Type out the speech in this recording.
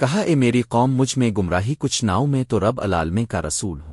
کہا، اے میری قوم، مجھ میں گمراہی کچھ ناؤ میں تو رب العالمے کا رسول ہوں۔